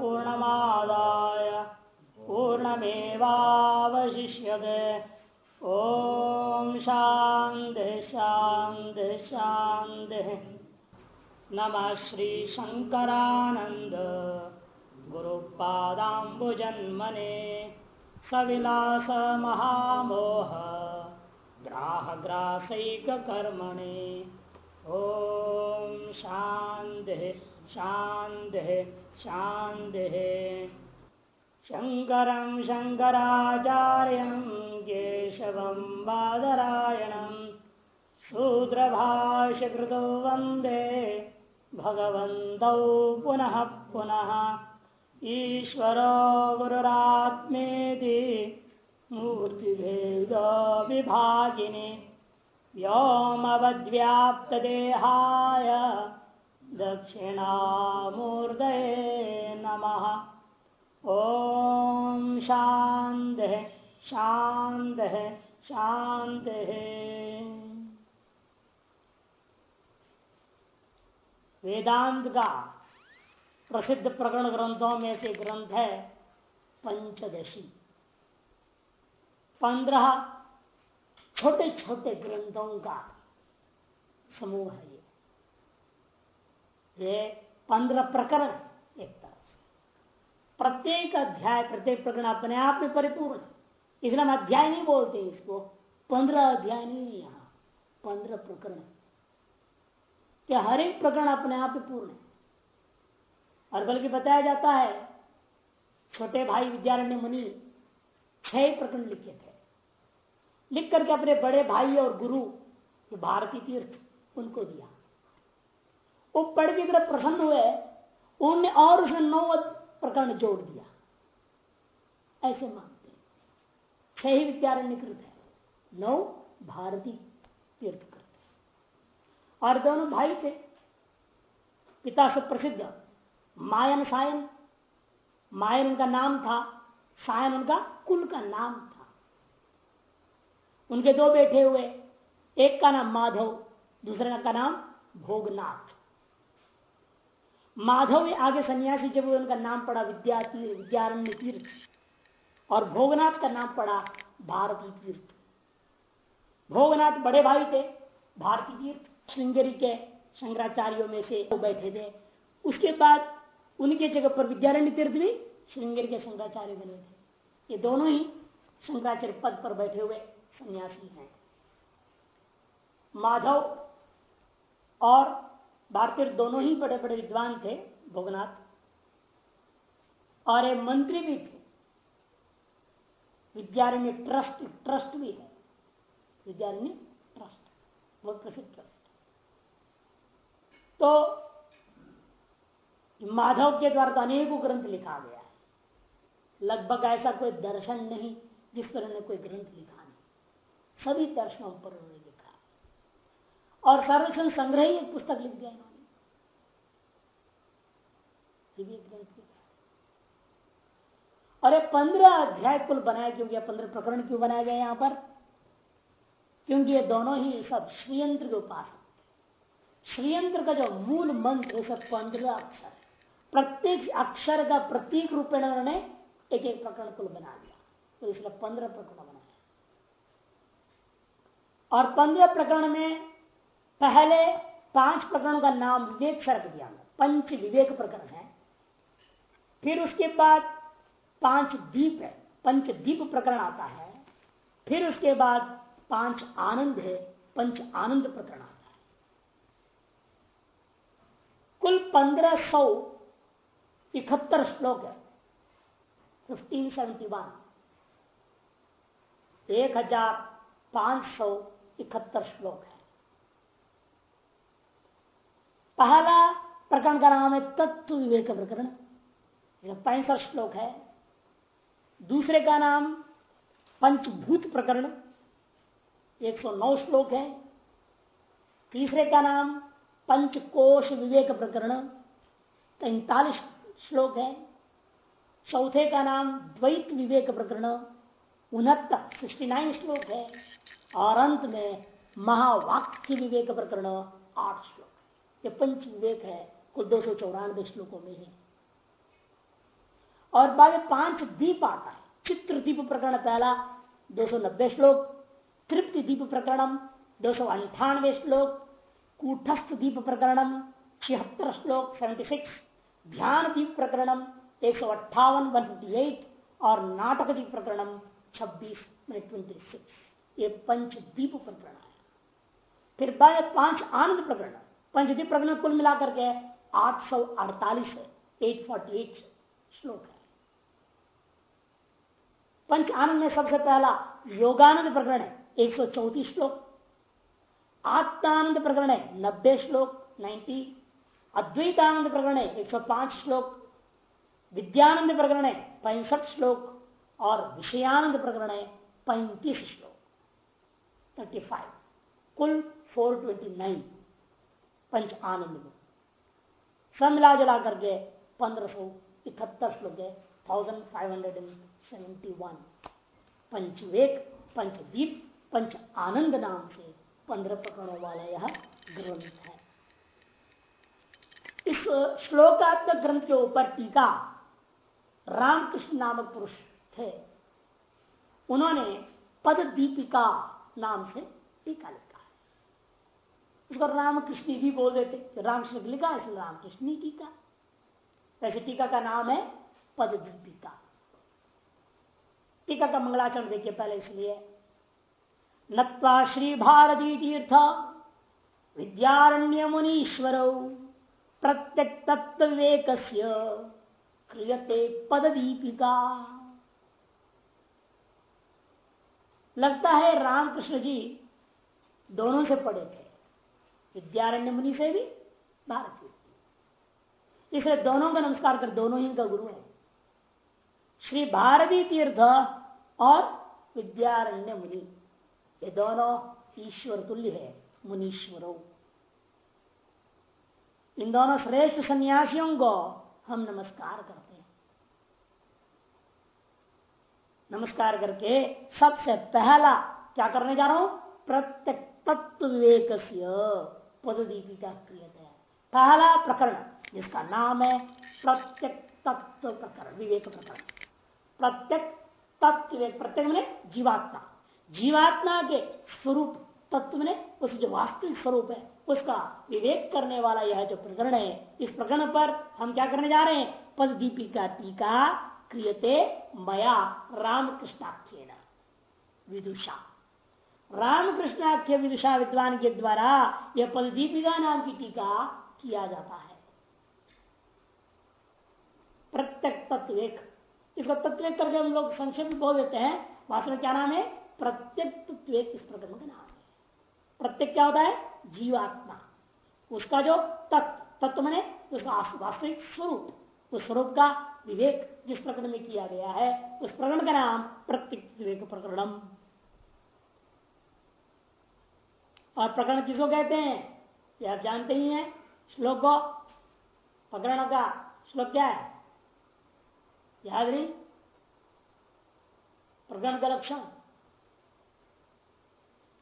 पूर्णमादाय। पूर्णमेवावशिष्यते। ॐ शान्ति शान्ति शान्तिः। नमः श्रीशङ्करानन्द गुरुपादाम्बुजन्मने सविलासमहामोह ग्राहग्रासैककर्मणे। ॐ शान्तिः शान्तिः। शान्तिः शङ्करं शङ्कराचार्यं केशवं बादरायणं। शूद्रभाष्यकृतो वन्दे भगवन्तौ पुनः पुनः। ईश्वरो गुरुरात्मेति मूर्तिभेदविभागिनि व्योमवद्व्याप्तदेहाय दक्षिणामूर्तये नमः। ॐ शान्तिः शान्तिः शान्तिः। वेदांत का प्रसिद्ध प्रकरण ग्रंथों में से ग्रंथ है पंचदशी। पंद्रह छोटे छोटे ग्रंथों का समूह है ये। ये पंद्रह प्रकरण एक तरह से। प्रत्येक अध्याय, प्रत्येक प्रकरण अपने आप में परिपूर्ण है। इसलिए हम अध्याय नहीं बोलते इसको। पंद्रह अध्याय नहीं यहाँ। पंद्रह प्रकरण। क्या हर एक प्रकरण अपने आप में पूर्ण है? और बल्कि बताया जाता है, छोटे भाई विद्यारण्य मुनि छह प्रकरण लिखे थे। लिख करके अपने बड़े भाई और गुरु भारती तीर्थ, उनको दिया। वो पढ़ के तरफ़ प्रसन्न हुए उनने और उसने नौ प्रकरण जोड़ दिया। ऐसे मानते छह ही विद्यारण्य कृत है, नौ भारती तीर्थ कृत और दोनों भाई थे। पिता से प्रसिद्ध मायन सायन। मायन उनका नाम था, सायन उनका कुल का नाम था। उनके दो बेटे हुए, एक का नाम माधव, दूसरे का नाम भोगनाथ। माधव आगे सन्यासी जब उनका नाम पड़ा विद्यातीर्थ विद्यारण्य तीर्थ। और भोगनाथ का नाम पड़ा भारती तीर्थ। भोगनाथ बड़े भाई थे, भारती तीर्थ, श्रृंगेरी के शंकराचार्यों में से वो बैठे थे। उसके बाद उनके जगह पर विद्यारण्य तीर्थ भी श्रृंगेरी के शंकराचार्य बने थे। ये दोनों ही शंकराचार्य पद पर बैठे हुए सन्यासी हैं। माधव और भारतीय दोनों ही बड़े बड़े विद्वान थे, भोगनाथ। और एक मंत्री भी थे। विद्यारण्य ट्रस्ट ट्रस्ट भी है। विद्यारण्य ट्रस्ट, बहुत प्रसिद्ध ट्रस्ट। तो माधव के द्वारा तो अनेकों ग्रंथ लिखा गया है। लगभग ऐसा कोई दर्शन नहीं, जिस पर उन्होंने कोई ग्रंथ लिखा नहीं। सभी दर्शनों पर उन्होंने और सर्वक्षण संग्रह ही एक पुस्तक लिख दिया इन्होंने। ग्रंथ लिखा और ये पंद्रह अध्याय कुल बनाए क्यों गया पंद्रह प्रकरण क्यों बनाए गए यहाँ पर? क्योंकि ये दोनों ही सब श्रीयंत्र के उपासक श्रीयंत्र का जो मूल मंत्र सब पंद्रह अक्षर है। प्रत्येक अक्षर का प्रतीक रूपेण उन्होंने एक एक प्रकरण कुल बना दिया। तो इसलिए पंद्रह प्रकरण बनाया और पंद्रह प्रकरण में पहले पाँच प्रकरणों का नाम विवेक शरक दिया पंच विवेक प्रकरण है। फिर उसके बाद पाँच दीप है। पंच दीप प्रकरण आता है। फिर उसके बाद पाँच आनंद है। पंच आनंद प्रकरण आता है। कुल पंद्रह सौ इकहत्तर श्लोक है। फिफ्टीन सेवेंटी वन एक हज़ार पाँच सौ इकहत्तर श्लोक है। पहला प्रकरण का नाम है तत्व विवेक प्रकरण। पैंसठ श्लोक है। दूसरे का नाम पंचभूत प्रकरण। 109 श्लोक है। तीसरे का नाम पंचकोश विवेक प्रकरण। तैतालीस श्लोक है। चौथे का नाम द्वैत विवेक प्रकरण। उनहत्तर, सिक्सटी नाइन श्लोक है। और अंत में महावाक्य विवेक प्रकरण, आठ श्लोक। ये पंच विवेक है, कुल दो सौ चौरानवे श्लोकों में ही। और बाद पाँच दीप आता है, चित्र दीप प्रकरण पहला, दो सौ नब्बे श्लोक, तृप्ति दीप प्रकरणम, दो सौ अंठानवे श्लोक, कूटस्थ दीप प्रकरणम, छिहत्तर श्लोक सेवेंटी सिक्स ध्यान दीप प्रकरणम, एक सौ अट्ठावन वन फिफ्टी एट और नाटक दीप प्रकरणम, छब्बीस ट्वेंटी सिक्स ये पंचदीप प्रकरण है। फिर बाय पाँच आनंद प्रकरण। पंचदीप प्रकरण कुल मिलाकर के आठ सौ अड़तालीस है एट फोर्टी एट श्लोक है। पंच आनंद में सबसे पहला योगानंद प्रकरण है, एक सौ चौतीस श्लोक। आत्मानंद प्रकरण है, नब्बे श्लोक नाइन्टी अद्वैतानंद प्रकरण है, एक सौ पाँच श्लोक। विद्यानंद प्रकरण है, पैंसठ श्लोक। और विषयानंद प्रकरण है, पैंतीस श्लोक। थर्टी फाइव कुल फोर ट्वेंटी नाइन पंच आनंद में सब मिला जुला करके पंद्रह सौ इकहत्तर श्लोक है thousand five hundred and seventy one पंचवेक पंचदीप पंच आनंद नाम से पंद्रह प्रकरणों वाला यह ग्रंथ है। इस श्लोकात्मक ग्रंथ के ऊपर टीका रामकृष्ण नामक पुरुष थे। उन्होंने पद दीपिका नाम से टीका लिखा। उसको रामकृष्ण भी बोल देते, रामकृष्ण लिखा, इसलिए रामकृष्ण टीका। वैसे टीका का नाम है पद दीपिका टीका का मंगलाचरण देखिए पहले इसलिए। नत्वा श्री भारती तीर्थ विद्यारण्य मुनीश्वर प्रत्यक तत्व क्रियते पद दीपिका लगता है रामकृष्ण जी दोनों से पढ़े थे। विद्यारण्य मुनि से भी भारतीय इसलिए दोनों का नमस्कार कर, दोनों ही इनका गुरु है। श्री भारती तीर्थ और विद्यारण्य मुनि, ये दोनों ईश्वर तुल्य है, मुनीश्वरों। इन दोनों श्रेष्ठ सन्यासियों को हम नमस्कार करते हैं। नमस्कार करके सबसे पहला क्या करने जा रहा हूँ? प्रत्यक तत्व विवेक पददीपिका क्रिय पहला प्रकरण, जिसका नाम है प्रत्यक तत्व प्रकरण, विवेक प्रकरण। प्रत्यक तत्व प्रत्येक मैंने जीवात्मा। जीवात्मा के स्वरूप, तत्व में उस जो वास्तविक स्वरूप है, उसका विवेक करने वाला यह जो प्रकरण है, इस प्रकरण पर हम क्या करने जा रहे हैं? पद दीपिका टीका क्रियते मया रामकृष्णाख्य विदुषा। रामकृष्णाख्य विदुषा विद्वान के द्वारा यह पददीपिका नाम की टीका किया जाता है। प्रत्यक तत्व इसको तत्व करके हम लोग संक्षेप में बोल देते हैं। वास्तव में क्या नाम है? प्रत्यक तत्व इस प्रकरण का नाम है। प्रत्येक क्या होता है? जीवात्मा। उसका जो तत्व तत्व मैंने, उसका वास्तविक स्वरूप। उस स्वरूप का विवेक जिस प्रकरण में किया गया है, उस प्रकरण का नाम प्रत्येक प्रकरणम। और प्रकरण किसको कहते हैं? ये आप जानते ही हैं। श्लोक को, प्रकरण का श्लोक क्या है? याद नहीं प्रकरण का लक्षण।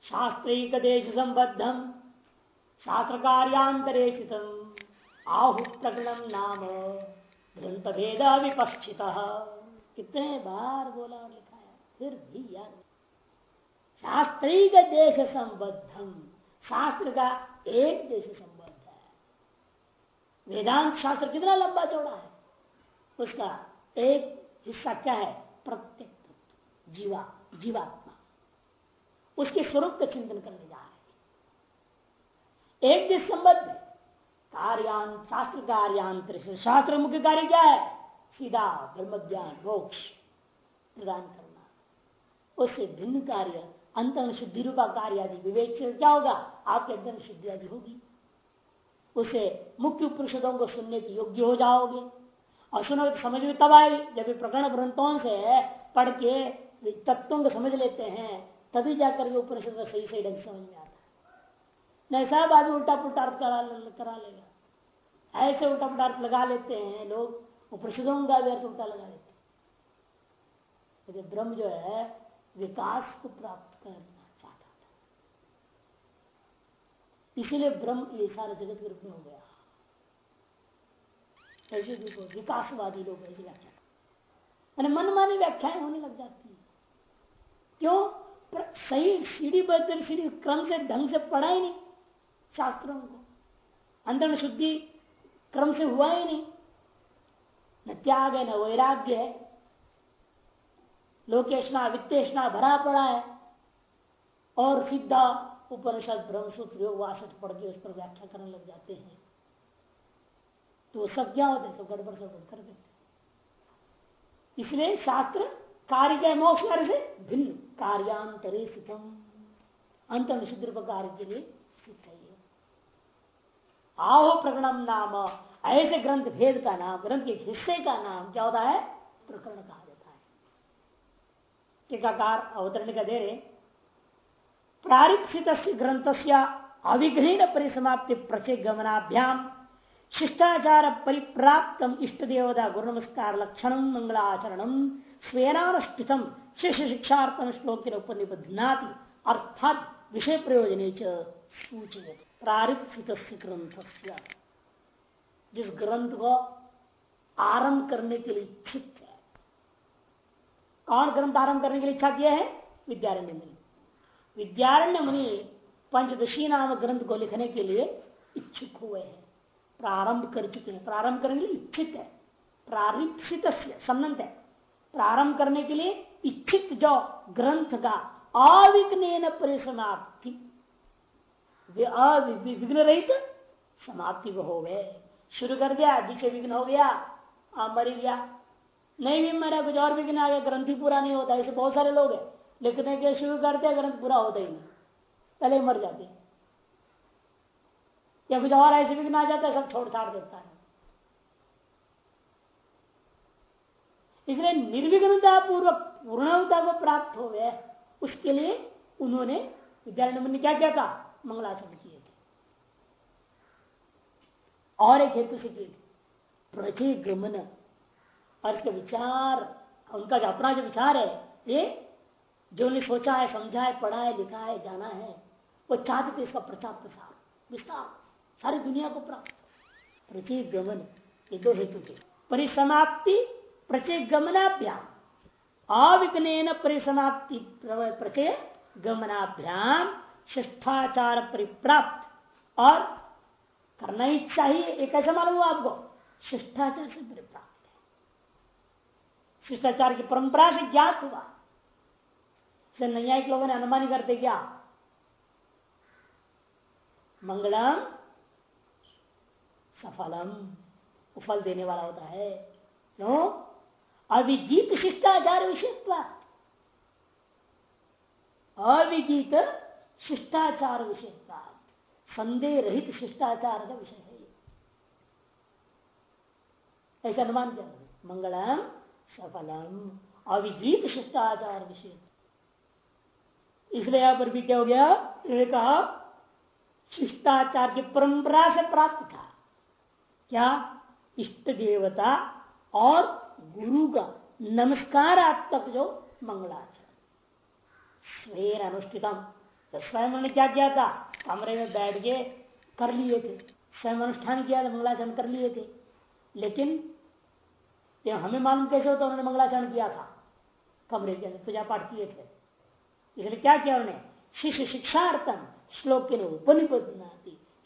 शास्त्रीक देश संबद्धम शास्त्र कार्यांतरेषित आहु प्रकरण नाम ग्रंथ भेद विपक्षित कितने बार बोला और लिखा है, फिर भी याद शास्त्रीय देश संबद्धम शास्त्र का एक देश संबद्ध है वेदांत शास्त्र कितना लंबा चौड़ा है? उसका एक हिस्सा क्या है? प्रत्येक जीवा, जीवात्मा। उसके स्वरूप का चिंतन करने जा रहे एक देश संबद्ध कार्यान शास्त्र कार्यांतर से शास्त्र मुख्य कार्य क्या है? सीधा ब्रह्म ज्ञान मोक्ष प्रदान करना। उससे भिन्न कार्य अंत शुद्धि रूपा कार्य आदि विवेक से क्या होगा? आपके अंतर शुद्धि आदि होगी। उसे मुख्य उपनिषदों को सुनने के योग्य हो जाओगे। और सुनो समझ में तब आई जब प्रकरण ग्रंथों से पढ़ के तत्वों को समझ लेते हैं, तभी जाकर के उपनिषद सही सही ढंग समझ में आता है। नहीं, सब आदमी उल्टा पुल्टा अर्थ करा करा लेगा। ऐसे उल्टा पुल्टा अर्थ लगा लेते हैं लोग, उपनिषदों का भी अर्थ उल्टा लगा लेते हैं। ब्रह्म जो है, विकास को प्राप्त करना चाहता था इसीलिए ब्रह्म ये सारा जगत के रूप में हो गया। ऐसे विकासवादी लोग ऐसी व्याख्या मैंने मनमानी व्याख्याएँ होने लग जाती है। क्यों? सही सीढ़ी बदल, सीढ़ी क्रम से, ढंग से पढ़ा ही नहीं शास्त्रों को। अंदर में शुद्धि क्रम से हुआ ही नहीं। न त्याग है, न वैराग्य है। लोकेशना वित्तेषणा भरा पड़ा है। और सीधा उपनिषद ब्रह्मसूत्र योग वासठ पढ़ के उस पर व्याख्या करने लग जाते हैं। तो सब क्या होते हैं? सब गड़बड़ से कर देते इसलिए शास्त्र कार्य के मोक्ष कार्य से भिन्न, कार्यांतरे स्थितम। अंत शुद्ध कार्य के लिए स्थित है आहो प्रकरणम नाम, ऐसे ग्रंथ भेद का नाम, ग्रंथ के हिस्से का नाम क्या होता है? प्रकरण कहा जाता है। टीकाकार अवतरण का दे रहे प्रारित ग्रंथ से अविघ्न परिसमाप्ति प्रचय गमनाभ्याम शिष्टाचार परिप्राप्त इष्ट देवता गुरु नमस्कार लक्षण मंगलाचरण स्वेनानुष्ठित शिष्य शिक्षार्थम श्लोक उपनिबध्नाति। अर्थात विषय प्रयोजन सूचयत। प्रारित ग्रंथ जिस ग्रंथ को आरंभ करने के लिए इच्छित है। कौन ग्रंथ आरंभ करने के लिए इच्छा किया है? विद्यारण्य विद्यारण्य मुनि पंचदशी नाम ग्रंथ को लिखने के लिए इच्छुक हुए हैं। प्रारंभ कर चुके हैं। प्रारंभ करने के लिए इच्छित है। प्रारित संबंध है। प्रारंभ करने के लिए इच्छित जो ग्रंथ का अविघ्न परिसमाप्ति विघ्न रहित समाप्ति को हो गए। शुरू कर दिया, बीच विघ्न हो गया, आप मर गया। नहीं भी मरा, कुछ और विघ्न आ गया, ग्रंथि पूरा नहीं होता, ऐसे बहुत सारे लोग हैं। लिखने के शुरू करते हैं ग्रंथ पूरा होता ही नहीं। पहले मर जाते या कुछ और ऐसे विघ्न आ जाता है सब छोड़ छाड़ देता है। इसलिए निर्विघ्नता पूर्वक, पूर्णता को प्राप्त हो गए उसके लिए उन्होंने विद्यारण्य ने क्या किया था? मंगलाचरण किए थे। और एक हेतु से किए प्रचय गमन और इसका विचार, उनका जो अपना जो विचार है, ये जो उन्हें सोचा है, समझा है, पढ़ा है, लिखा है, जाना है, वो चाहते थे इसका प्रचार प्रसार, विस्तार, सारी दुनिया को प्राप्त। प्रचय गमन, ये दो हेतु थे। परिसमाप्ति प्रचय गमनाभ्याम। अविघ्न परिसमाप्ति प्रचय गमनाभ्याम, शिष्टाचार परिप्राप्त। और करना ही चाहिए, एक ऐसा मालूम हुआ आपको, शिष्टाचार से परिप्राप्त है। शिष्टाचार की परंपरा से ज्ञात हुआ। से नैयायिक लोगों ने अनुमान करते क्या? मंगलम, सफलम फल देने वाला होता है। क्यों? अभिजीत शिष्टाचार विषयत्व अभिजीत शिष्टाचार विषय संदेह रहित शिष्टाचार का विषय है ऐसा अनुमान क्या मंगलम, सफलम अभिजीत शिष्टाचार विषय। इसलिए यहाँ पर भी क्या हो गया? कहा शिष्टाचार की परंपरा से प्राप्त था। क्या? इष्ट देवता और गुरु का नमस्कार नमस्कारात्मक जो मंगलाचरण। स्वेर अनुष्ठितम। तो स्वयं ने क्या किया था? कमरे में बैठ के कर लिए थे। स्वयं अनुष्ठान किया था, मंगलाचरण कर लिए थे। लेकिन हमें मालूम कैसे होता उन्होंने मंगलाचरण किया था? कमरे के अंदर पूजा पाठ किए थे। इसलिए क्या किया उन्होंने? शिष्य शिक्षार्थम श्लोक के लिए उपनिपद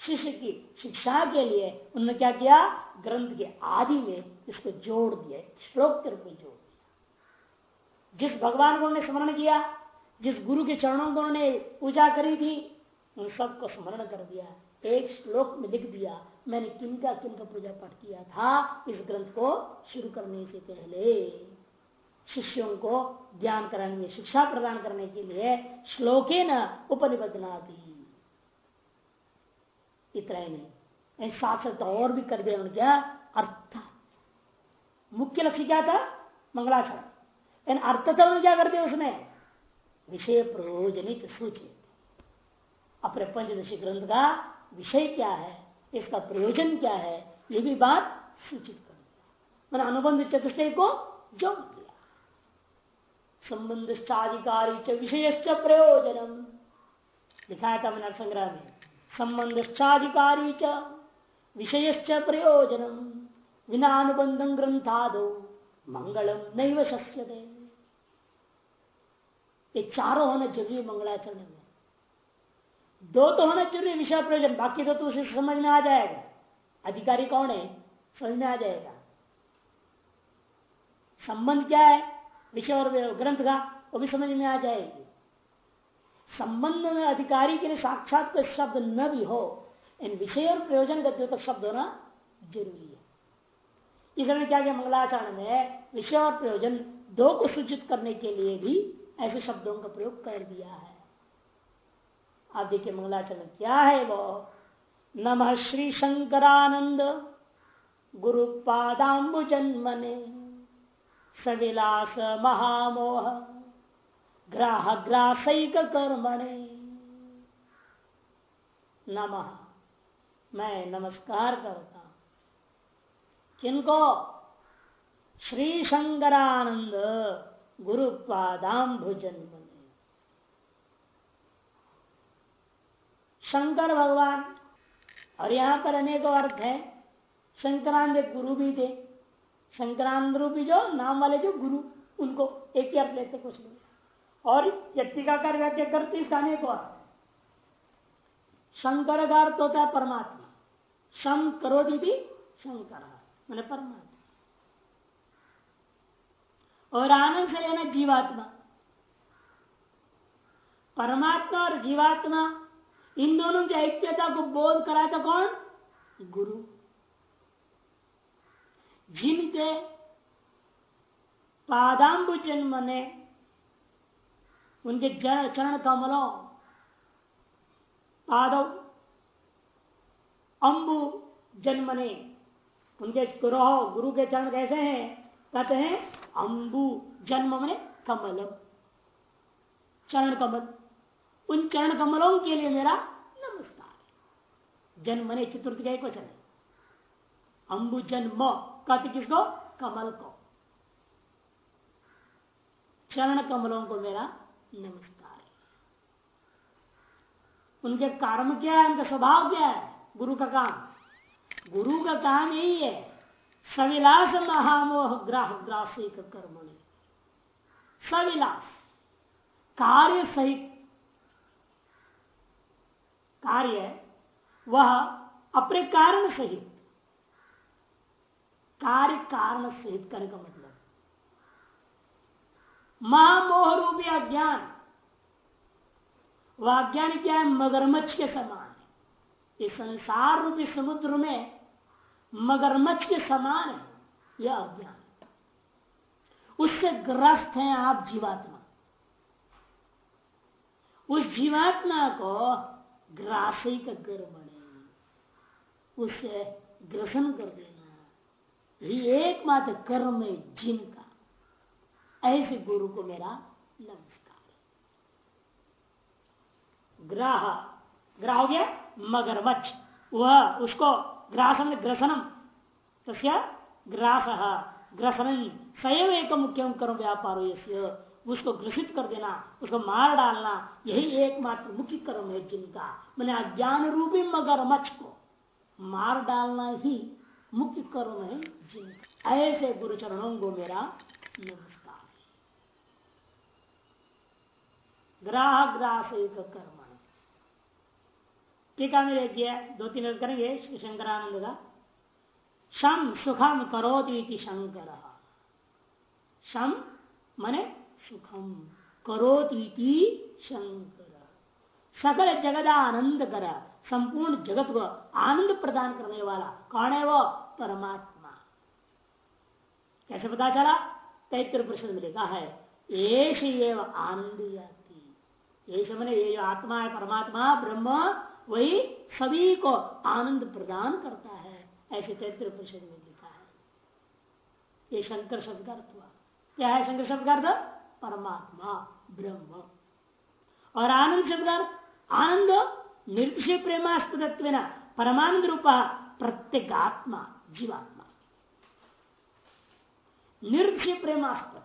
शिष्य की शिक्षा के लिए उन्होंने क्या किया? ग्रंथ के आदि में इसको जोड़ दिया, श्लोक के रूप में जोड़ दिया। जिस भगवान को उन्होंने स्मरण किया, जिस गुरु के चरणों को उन्होंने पूजा करी थी, उन सबको स्मरण कर दिया, एक श्लोक में लिख दिया, मैंने किनका किनका पूजा पाठ किया था, इस ग्रंथ को शुरू करने से पहले। शिष्यों को ज्ञान कराने शिक्षा प्रदान करने के लिए श्लोके न उपनिबद्धना दी इतना ही नहीं। साथ साथ और भी कर दिया क्या? अर्थ। मुख्य लक्ष्य क्या था? मंगलाचरण। अर्थ तो क्या कर दिया उसने? विषय प्रयोजनित सूचित। अपने पंचदशी ग्रंथ का विषय क्या है? इसका प्रयोजन क्या है? ये भी बात सूचित कर दिया मैंने अनुबंध चतुष्टय को जोड़ संबंधिकारी च विषय प्रयोजनम। दिखाया था मैंने संग्रह में। संबंधिकारी च विषय प्रयोजनम। बिना अनुबंधम ग्रंथादो मंगलम नहीं शस्य दे चारों होना ज़रूरी मंगलाचरण में दो तो होना ज़रूरी विषय प्रयोजन, बाकी तो उसे समझ में आ जाएगा। अधिकारी कौन है? समझ में आ जाएगा। संबंध क्या है? विषय और ग्रंथ का, वो भी समझ में आ जाएगी। संबंध में अधिकारी के लिए साक्षात कोई शब्द न भी हो, इन विषय और प्रयोजन का तक शब्द होना ज़रूरी है। इसलिए क्या क्या मंगलाचरण में, विषय और प्रयोजन दो को सूचित करने के लिए भी ऐसे शब्दों का प्रयोग कर दिया है। आप देखिए मंगलाचरण क्या है वो। नम श्री शंकरानंद गुरु पादाम्बु जन्मने सविलास महामोह ग्राह ग्रासैक कर्मणे नमः। मैं नमस्कार करता हूँ। किनको? श्री शंकरानंद गुरुपादाम भुजन शंकर भगवान, और यहाँ पर अनेक अर्थ है। शंकरानंद गुरु भी थे। शंकरानंद रूपी जो नाम वाले जो गुरु, उनको एक ही अर्थ लेते कुछ नहीं। और टीकाकार व्याख्या करते इसका अनेक अर्थ शंकर का अर्थ होता है परमात्मा। शम करो दीदी शंकर। मैंने परमात्मा। और आनंद से लेना जीवात्मा। परमात्मा और जीवात्मा, इन दोनों की ऐक्यता को बोध कराया था कौन? गुरु। जिनके पादाम्बु जन्म ने उनके चरण कमलों पादव अंबु जन्म ने उनके गुरु गुरु के चरण कैसे हैं? कहते हैं अंबु जन्म मने कमल। चरण कमल उन चरण कमलों के लिए मेरा नमस्कार जन्म मने चतुर्थ का एक वचन है। अंबु जन्म कहते किसको? कमल को। चरण कमलों को मेरा नमस्कार। है उनके कर्म क्या है? उनका स्वभाव क्या है? गुरु का काम। गुरु का काम यही है। सविलास महामोह ग्राह ग्रासिक कर्म सविलास। कार्य सहित। कार्य वह अपने कारण सहित। कार्य कारण सहित करने का मतलब। महामोह रूपी अज्ञान वह अज्ञान क्या है? मगरमच्छ के समान है। संसार रूपी समुद्र में मगरमच्छ के समान है, यह अज्ञान। उससे ग्रस्त हैं आप जीवात्मा। उस जीवात्मा को ग्रासी का गर बने। उससे ग्रसन कर देना एकमात्र कर्म है जिनका। ऐसे गुरु को मेरा नमस्कार। ग्राह ग्राह हो गया? मगरमच्छ वह उसको ग्रासन ग्रसनम। तस्य ग्रास। ग्रसन सैव एक मुख्य कर्म व्यापार उसको ग्रसित कर देना, उसको मार डालना, यही एकमात्र मुख्य कर्म है जिनका। मैंने अज्ञान रूपी मगरमच्छ को मार डालना ही मुख्य कर्म है जिनका ऐसे गुरु चरणों को मेरा नमस्कार। ग्राह ग्रास कर्म टीका में देखिए दो तीन करेंगे, श्री शंकरानंद का। शम सुखम करोती शंकर। शम मने सुखम करोती शंकर। सकल जगदानंद कर संपूर्ण जगत को आनंद प्रदान करने वाला कौन है वो? परमात्मा। कैसे पता चला? तैत्र प्रश्न में लिखा है एश आनंद जाती ये मैंने ये जो आत्मा है, परमात्मा, ब्रह्म, वही सभी को आनंद प्रदान करता है। ऐसे तैत्र परिषद में लिखा है। ये शंकर शब्द अर्थ हुआ। क्या है शंकर शब्द अर्थ? परमात्मा, ब्रह्म। और आनंद शब्द अर्थ? आनंद निर्दिशय प्रेमास्पद परमानंद रूपा प्रत्येक आत्मा जीवात्मा। निर्दिशय प्रेमास्पद।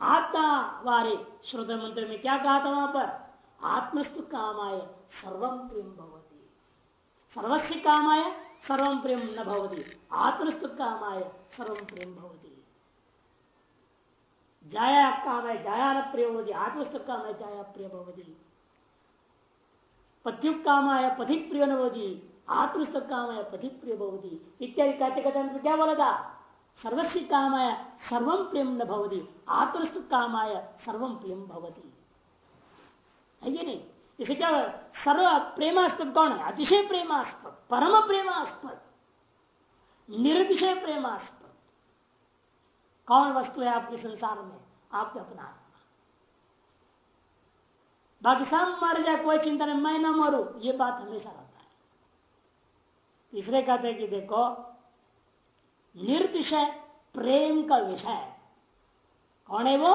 आत्मा वारे श्रोत मंत्र में क्या कहा था वहाँ पर? आत्मस्तु कामाय सर्वम प्रेम भवती। सर्वस्व कामाय सर्वम प्रेम न भवती। आत्मस्तु कामाय सर्वम प्रेम भवती। जाया काम है जाया न प्रिय होती आत्मस्थ काम है जाया प्रिय भवती। पत्युक काम है पथिक प्रिय न होती आत्मस्थ काम है पथिक प्रिय भवती इत्यादि कहते कहते क्या बोला था सर्वस्व कामाय सर्वम प्रेम न भवती। आत्मस्थ कामाय सर्वम प्रेम भवती। है ये नहीं? इसे क्या सर्व प्रेमास्पद कौन है? अतिशय प्रेमास्पद, परम प्रेमास्पद निर्दिशय प्रेमास्पद। कौन वस्तु है आपके संसार में? आपके अपना बाकी सब मर जाए कोई चिंता नहीं, मैं ना मरू, ये बात हमेशा तीसरे कहते हैं कि देखो निर्दिशय प्रेम का विषय कौन है वो?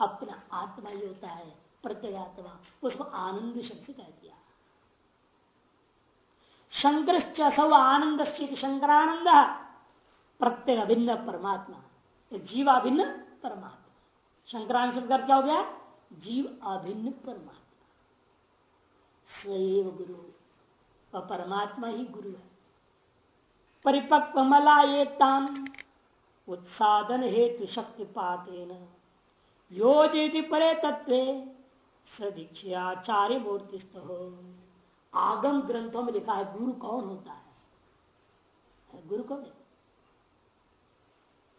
अपना आत्मा ही होता है प्रत्यगात्मा उसको आनंद शब्द कह दिया। शंकर सौ आनंद शंकरानंद प्रत्येक अभिन्न परमात्मा जीवा भिन्न परमात्मा। शंकरानंद शब्द क्या हो गया? जीव अभिन्न परमात्मा। सैव गुरु और परमात्मा ही गुरु है। परिपक्व मलायेतान उत्साधन हेतु शक्ति पाते न योजित परे तत्व सदीक्षाचार्य मूर्ति हो आगम ग्रंथों में लिखा है, गुरु कौन होता है? गुरु कौन है?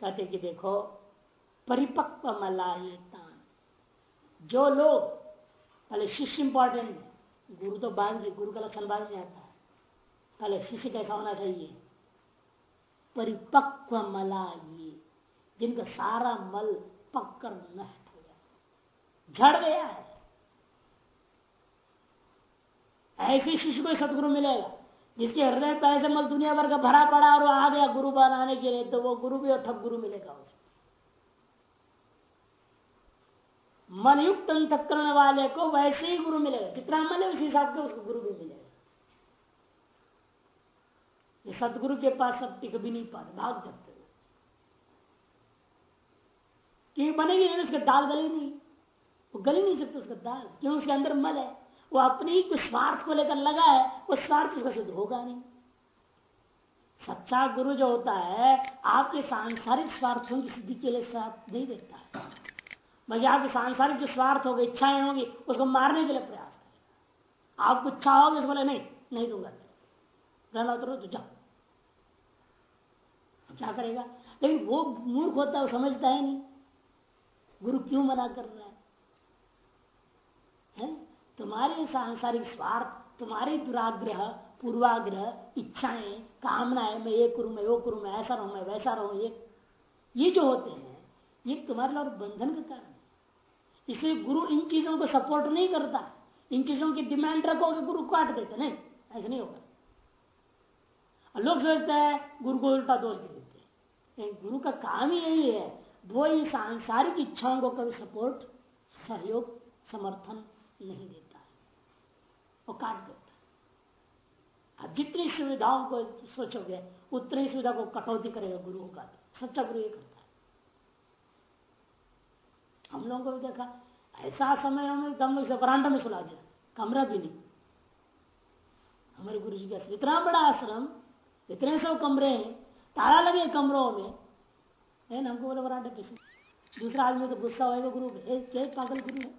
कहते कि देखो परिपक्व मलायतान जो लोग, पहले शिष्य इंपॉर्टेंट है। गुरु तो बाद गुरु का लक्षण बाद में आता। है पहले शिष्य कैसा होना चाहिए? परिपक्व मलायी जिनका सारा मल पककर नष्ट हो गया झड़ गया है। ऐसे शिष्य को सदगुरु मिलेगा, जिसके हृदय पैसे से मल दुनिया भर का भरा पड़ा और आ गया गुरु बनाने के लिए तो वो गुरु भी और ठग गुरु मिलेगा उसे। मनयुक्त अंतकरण वाले को वैसे ही गुरु मिलेगा। जितना मल है उसी हिसाब से उसको गुरु भी मिलेगा। ये सदगुरु के पास सब टिक भी नहीं पाते भाग जाते क्योंकि बनेगी नहीं उसका दाल गली नहीं। वो गली नहीं सकते उसका दाल क्यों उसके अंदर मल है। वो अपने ही कुछ स्वार्थ को लेकर लगा है, वो स्वार्थ उसका सिद्ध होगा नहीं। सच्चा गुरु जो होता है, आपके सांसारिक स्वार्थों की सिद्धि के लिए साथ नहीं देता है। बल्कि आपके सांसारिक जो स्वार्थ होगी, इच्छाएँ होंगी, उसको मारने के लिए प्रयास करेगा। आपको इच्छा होगी उसको नहीं नहीं दूँगा रहना तो जाओ। क्या करेगा? लेकिन वो मूर्ख होता है वो समझता है नहीं। गुरु क्यों मना कर रहा है, है? तुम्हारे सांसारिक स्वार्थ तुम्हारे दुराग्रह पूर्वाग्रह इच्छाएँ कामनाएँ मैं ये करूँ मैं वो करूँ मैं ऐसा रहूँ मैं वैसा रहूँ ये ये जो होते हैं ये तुम्हारे लिए बंधन का कारण है। इसलिए गुरु इन चीज़ों को सपोर्ट नहीं करता। इन चीज़ों की डिमांड रखोगे गुरु काट देते। नहीं ऐसा नहीं होगा। लोग सोचते हैं गुरु को उल्टा दोष दे गुरु का काम ही यही है। वो इन सांसारिक इच्छाओं को कभी सपोर्ट सहयोग, समर्थन नहीं देता है। वो काट देता है। अब जितनी सुविधाओं को सोचोगे, उतनी सुविधा को कटौती करेगा गुरु का। सच्चा गुरु ये करता है। हम लोगों को भी देखा, ऐसा समय हमें हम लोग बरांडा में सुला दिया। कमरा भी नहीं। हमारे गुरु जी का इतना बड़ा आश्रम, इतने सब कमरे हैं ताला लगे कमरों में। है ना? हमको बोले बरांडे पे दूसरा आदमी तो गुस्सा होएगा गुरु क्या पागल गुरु है।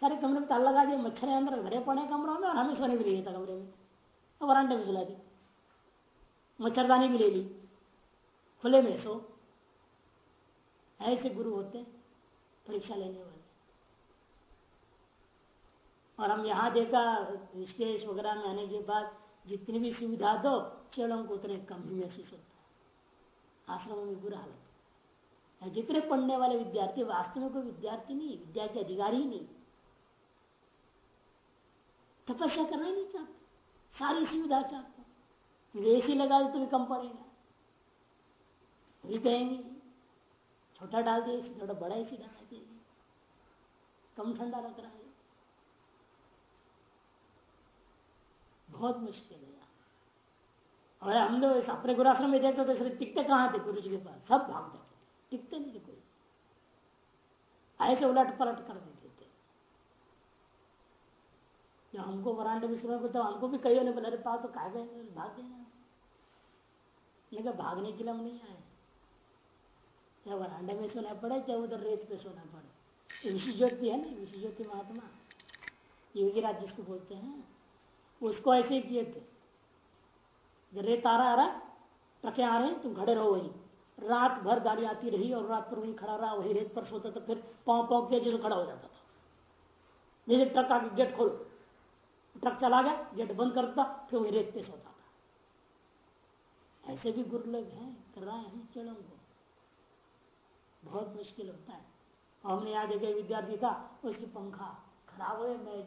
सारे कमरे में ताला लगा दिए, मच्छर अंदर भरे पड़े कमरों में और हमें सोने भी नहीं था कमरे में। और बरांडे में सुला दी मच्छरदानी भी ले ली। खुले में सो। ऐसे गुरु होते परीक्षा लेने वाले। और हम यहाँ देखा ऋषिकेश वगैरह में आने के बाद जितनी भी सुविधा दो चेड़ों को उतने कम ही महसूस होता। आश्रमों में बुरा हालत। जितने पढ़ने वाले विद्यार्थी वास्तव में कोई विद्यार्थी नहीं विद्या के अधिकारी ही नहीं। तपस्या करना ही नहीं चाहते। सारी सुविधा चाहते एसी लगा दे तो भी कम पड़ेगा। भी कहेंगे, छोटा डाल दिए थोड़ा बड़ा एसी डाल दिए कम ठंडा लग रहा है। बहुत मुश्किल है। और हम लोग अपने गुरुआश्रम में देखते तो टिकते कहाँ थे गुरु जी के पास? सब भाग जाते थे। टिकते नहीं थे कोई। ऐसे उलट पलट कर देते थे। जब हमको वरांडे में सुना तो हमको भी कई ने, बोला, अरे पास तो कहा गए भाग गए लेकिन भागने के लिए हम नहीं आए। चाहे वरांडे में सोना पड़े चाहे उधर रेत पे सोना पड़े। विशि ज्योति है ना? विशि ज्योति महात्मा। योगी राज जिसको बोलते हैं, उसको ऐसे किए थे। रेत आ रहा ट्रके आ रहे हैं, तुम खड़े रहो वही। रात भर गाड़ी आती रही और रात पर वही खड़ा रहा, वही रेत पर सोता था, फिर पाँव पाँव के जैसे खड़ा हो जाता था। जैसे ट्रक आके गेट खोलो, ट्रक चला गया, गेट बंद करता फिर वही रेत पे सोता था। ऐसे भी गुरुलभ हैं, कर रहे हैं चलो बहुत मुश्किल होता है। हमने यहाँ देखे विद्यार्थी था उसकी पंखा खराब हो मैं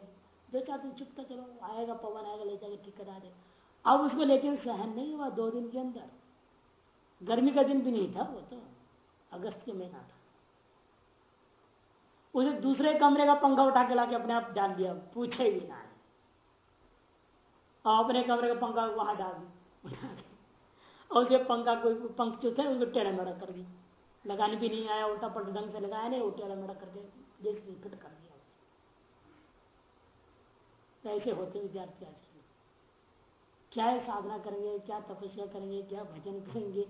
जो चाहते चुपता चलो, आएगा पवन, आएगा, ले जाएगा ठीक करा दे। अब उसको लेकिन सहन नहीं हुआ दो दिन के अंदर। गर्मी का दिन भी नहीं था वो तो अगस्त के महीना था। उसे दूसरे कमरे का पंखा उठा के लाके अपने आप डाल दिया, पूछे भी ना और अपने कमरे का पंखा वहाँ डाल दिया और उसे पंखा कोई पंख जो थे, उसको टेढ़ा मेढ़ा कर दिया। लगाने भी नहीं आया उल्टा पलटा ढंग से लगाया नहीं, वो टेढ़ा मेढ़ा करके जैसे फिट कर दिया। ऐसे होते विद्यार्थी आज। क्या साधना करेंगे, क्या तपस्या करेंगे, क्या भजन करेंगे,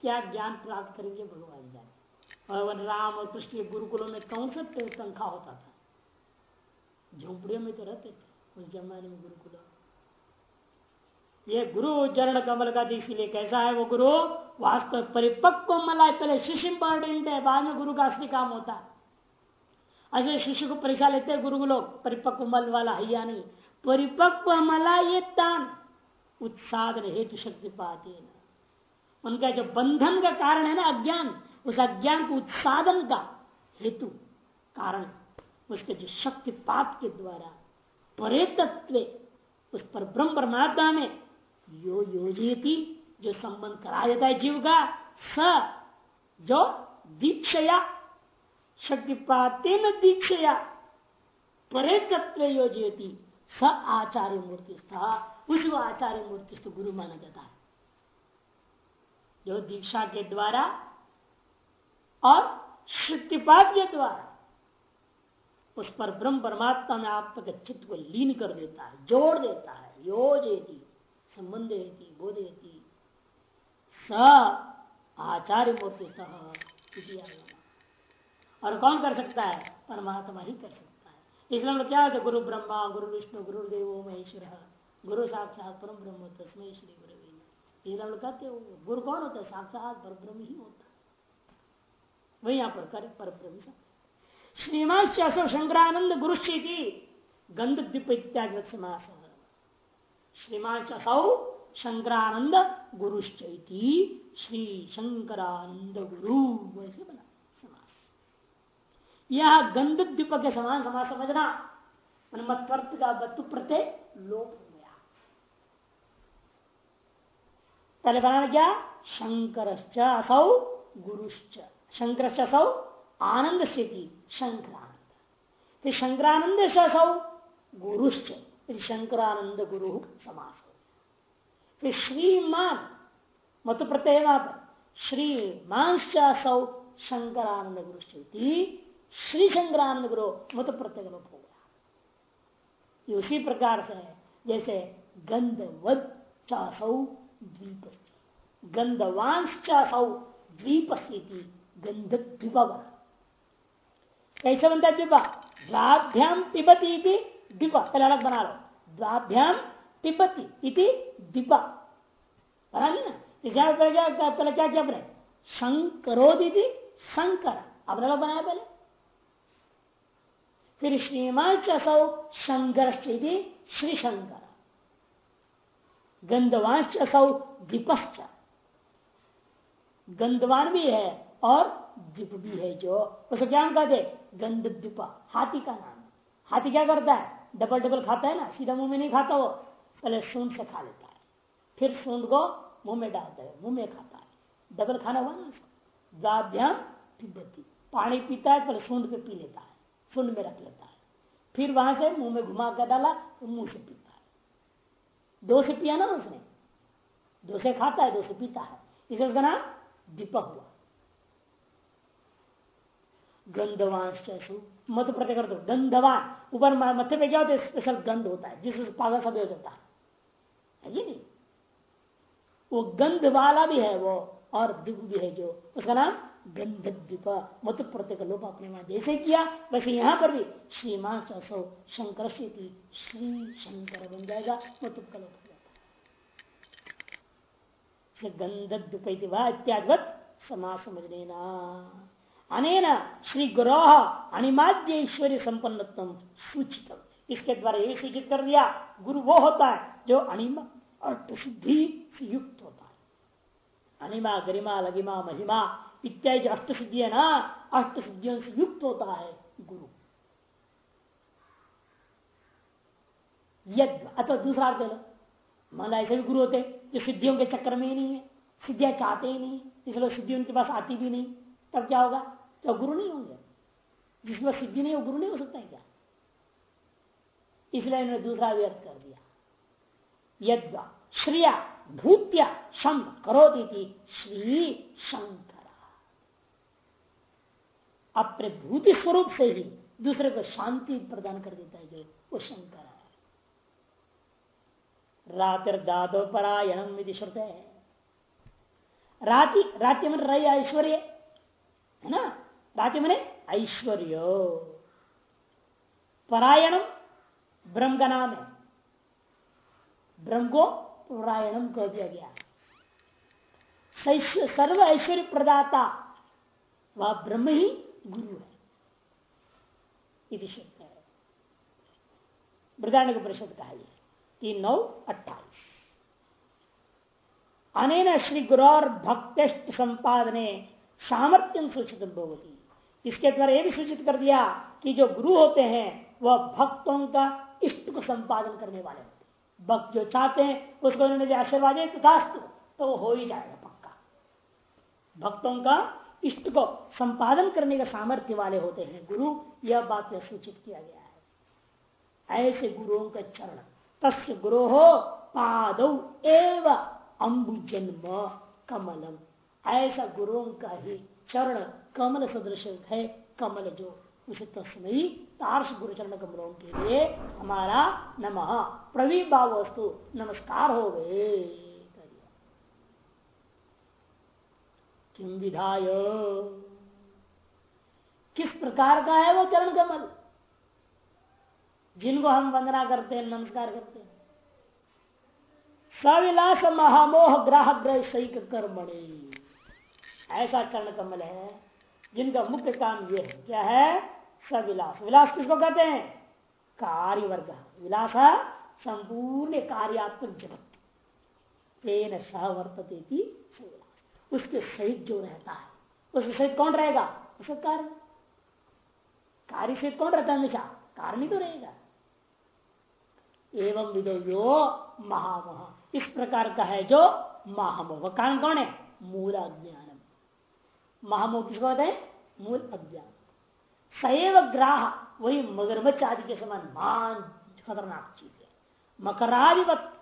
क्या ज्ञान प्राप्त करेंगे भगवान जाने। और राम और कृष्ण के गुरुकुलों में कौन सा पंखा होता था? झोंपड़ियों में तो रहते थे उस जमाने में गुरुकुलों। ये गुरु चरण कमल का इसीलिए कैसा है वो गुरु? वास्तव परिपक्व मला पहले शिष्य इंपॉर्टेंट है बाद में गुरु का असली काम होता। है ऐसे शिष्य को परीक्षा लेते हैं गुरु लोग परिपक्व मल वाला हैया नहीं? परिपक्व मला ये तान। उत्सादन हेतु शक्ति पाते उनका जो बंधन का कारण है ना अज्ञान, उस अज्ञान को उत्सादन का हेतु कारण उसके जो शक्ति शक्तिपात के द्वारा, परे तत्व, उस पर ब्रह्म परमात्मा में यो योजती जो संबंध करा देता है जीव का, स जो दीक्षया शक्तिपाते में दीक्षया, परे तत्व योजती स आचार्य मूर्ति स्था उसको आचार्य मूर्ति स्थ गुरु माना जाता है। जो दीक्षा के द्वारा और शक्तिपात के द्वारा उस पर ब्रह्म परमात्मा में आपके चित्त को लीन कर देता है, जोड़ देता है योजेती संबंध बोधयती स आचार्य मूर्ति सह और कौन कर सकता है? परमात्मा ही कर सकता है। इसलिए क्या होता गुरु ब्रह्मा, गुरु विष्णु, गुरु देव, महेश्वर। गुरु साक्षात परम ब्रह्म तस्मय श्री गुरु इसलिए कहते हो गुरु कौन होता है? साक्षात पर ब्रह्म ही होता वही यहाँ पर कर पर ब्रह्म श्रीमान शंकरानंद गुरुश्चेती गंध द्वीप इत्यादि समास श्रीमान असौ शंकरानंद गुरुश्चैती, श्री शंकरानंद गुरु, वैसे बना। यह गंध द्वीप के समान समास समझना। मतवर्त का बत्तु प्रत्यय लोप हो गया। पहले बनाना क्या? शंकर असौ गुरुश्च। शंकर असौ आनंद स्थिति शंकरानंद। फिर शंकरानंद असौ गुरुश्च। शंकरानंद गुरु समास हो फिर श्रीमान मत प्रत्यय पर श्रीमान सौ शंकरानंद गुरु श्री शंकरानंद गुरु मत प्रत्यय हो गया। उसी प्रकार से जैसे गंधवत चासौ द्वीप गंधवांश चासौ द्वीप गंध द्वीप कैसे बनता है द्वीपा? द्वाभ्याम पिबती दीपा पहले अलग बना लो। द्वाभ्याम तिब्बती इति बना ली ना? पहले क्या क्या अपने शंकरोदी शंकर। अब अलग बनाया पहले। फिर श्रीमान चौ शंकर श्री शंकर गंधवांश असौ दीपश्च। गंधवान भी है और दीप भी है जो, उसको क्या कहते गंध दीपा हाथी का नाम। हाथी क्या करता है? डबल डबल खाता है ना? सीधा मुँह में नहीं खाता वो? पहले सूंड से खा लेता है। फिर सूंड को मुँह में डालता है, मुँह में खाता है। डबल खाना हुआ ना उसको? द्वाभ्याम पानी पीता है, पहले सूंड पे पी लेता है। सूंड में रख लेता है। फिर वहाँ से मुँह में घुमा कर डाला तो मुँह से पीता है। दो से पिया ना उसने? दो से खाता है दो से पीता है। इसे उसका नाम दीपक हुआ। गंधवांश मत प्रत्यय दो। गंधवान ऊपर मथे पे क्या होता है? स्पेशल गंध होता है, जिसमें पागल सब होता है। ये नहीं? वो गंध वाला भी है वो, और दिव्य भी है जो, उसका नाम गंध मत प्रत्येक लोप अपने वहाँ जैसे किया, वैसे यहाँ पर भी श्रीमान सौ शंकर श्री शंकर बन जाएगा मत का लोप गंध द्वीप इत्यादिवत समास समझ लेना अनेन श्री गुरो अणिमाद्य ऐश्वर्य संपन्न सूचित। इसके द्वारा ये सूचित कर दिया, गुरु वो होता है जो अनिमा अर्थ सिद्धि से युक्त होता है। अनिमा गरिमा लगिमा महिमा इत्यादि जो अष्ट सिद्धि है ना अष्ट सिद्धियों से युक्त होता है गुरु। यज्ञ अथवा दूसरा अर्थ लो मान ऐसे भी गुरु होते जो सिद्धियों के चक्कर में ही नहीं है, सिद्धियाँ चाहते ही नहीं, इसलिए सिद्धि उनके पास आती भी नहीं, तब क्या होगा? तो गुरु नहीं होंगे। जिसमें सिद्धि नहीं वो गुरु नहीं हो सकता है क्या? इसलिए इन्होंने दूसरा भी अर्थ कर दिया। यद्वा, श्रिया, भूत्या शम करोती श्री शंकर अपने भूति स्वरूप से ही दूसरे को शांति प्रदान कर देता है जो वो शंकर है। रातिर दादो परायणम विधि श्रुत। है राति रात्रि मन रही ऐश्वर्य, है ना? रात्रि मने ऐश्वर्य। परायणम ब्रह्म का नाम है। ब्रह्म को परायणम कह दिया गया। सर्व ऐश्वर्य प्रदाता, वह ब्रह्म ही गुरु है। शब्द है। बृदारण्य परिषद कहा तीन नौ अट्ठाईस। अनेन श्री गुरु और भक्त संपादने सामर्थ्य सूचित भगवती इसके द्वारा यह भी सूचित कर दिया कि जो गुरु होते हैं, वह भक्तों का इष्ट को संपादन करने वाले होते हैं। भक्त जो चाहते हैं, उसको उन्होंने आशीर्वाद तो वो हो ही जाएगा पक्का। भक्तों का इष्ट को संपादन करने का सामर्थ्य वाले होते हैं। गुरु, यह बात यह सूचित किया गया है। ऐसे गुरुओं का चरण, तस्य गुरु हो पाद एव अम्बुजन्म कमलम। ऐसा गुरुओं का ही चरण कमल सदृश है। कमल जो उसे तस्मयी तार्श गुरुचरण कमलों के लिए हमारा नम। प्रवी भाव वस्तु नमस्कार हो गए। किम विधाय? किस प्रकार का है वो चरण कमल? जिनको हम वंदना करते हैं, नमस्कार करते हैं। सविलास महामोह ग्राह ग्रह सही कर्मणी ऐसा चरण कमल है, जिनका मुख्य काम ये है। क्या है? सविलास। विलास किसको कहते हैं? कार्य वर्ग विलास संपूर्ण कार्यात्मक जगत। तेन सह सहवर्तते उसके सहित जो रहता है, उसके सहित कौन रहेगा? उसका कारण। कार्य सहित कौन रहता है हमेशा? कारण ही तो रहेगा। एवं विदो यो महामोह। इस प्रकार का है जो महामोह। कारण कौन है? मूल अज्ञान महामोह किसको कहते हैं? मूल अज्ञान सैव ग्राह, वही मगरमच्छ आदि के समान मान, खतरनाक चीज़ है। मकरादिवत